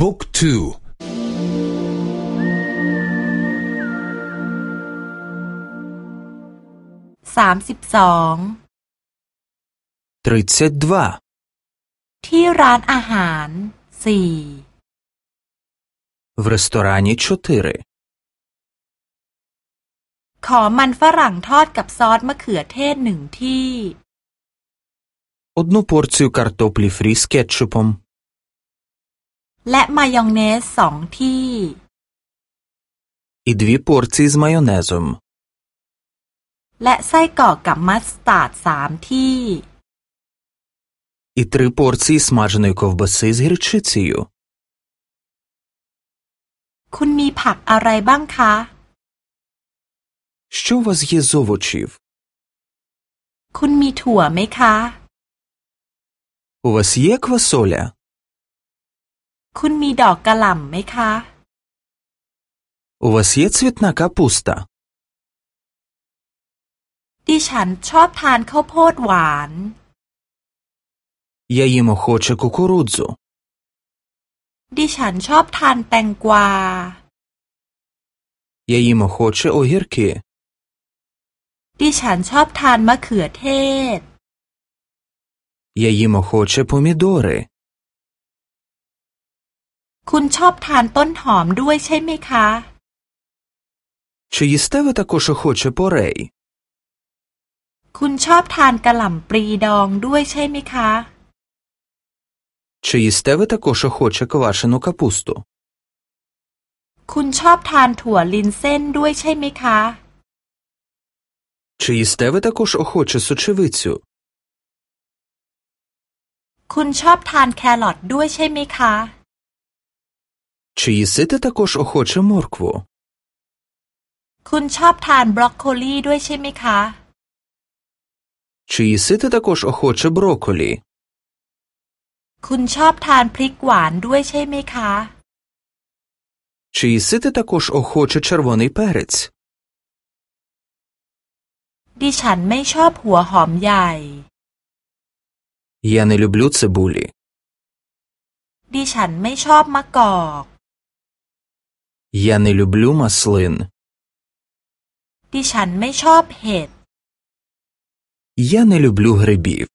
บุ๊กทูสามสิบสอง 32. ที่ร้านอาหารสี่ В ресторані 4. ขอมันฝรั่งทอดกับซอสมะเขือเทศหนึ่งที่ Одну порцію картоплі фрі з кетчупом. และมายองเนสสองที่ І дві порції з майонезом. และไส้กรอกกับมัสตาร์ดสามที่ І три порції смаженої ковбаси з гірчицею. คุณมีผักอะไรบ้างคะ Що у вас є з овочів? คุณมีถั่วไหมคะ У вас є квасоля? คุณมีดอกกระหล่ำไหมคะ У вас є цвітна капуста? ดิฉันชอบทานข้าวโพดหวาน Я їм охоче кукурудзу. ดิฉันชอบทานแตงกวา Я їм охоче огірки. ดิฉันชอบทานมะเขือเทศ Я їм охоче помідори. คุณชอบทานต้นหอมด้วยใช่ไหมคะ Чи їсте ви також охоче порей? คุณชอบทานกระหล่ำปลีดองด้วยใช่ไหมคะ Чи їсте ви також охоче квашену капусту? คุณชอบทานถั่วลินเส้นด้วยใช่ไหมคะ Чи їсте ви також охоче сочевицю? คุณชอบทานแครอทด้วยใช่ไหมคะ Чи їсите також охоче моркву? คุณชอบทานบรอกโคลีด้วยใช่ไหมคะ Чи їсите також охоче брокколі? คุณชอบทานพริกหวานด้วยใช่ไหมคะ Чи їсите також охоче червоний перець? ดิฉันไม่ชอบหัวหอมใหญ่ Я не люблю цибулі. ดิฉันไม่ชอบมะกอก Я не люблю маслин. ดิฉันไม่ชอบเห็ด Я не люблю грибів.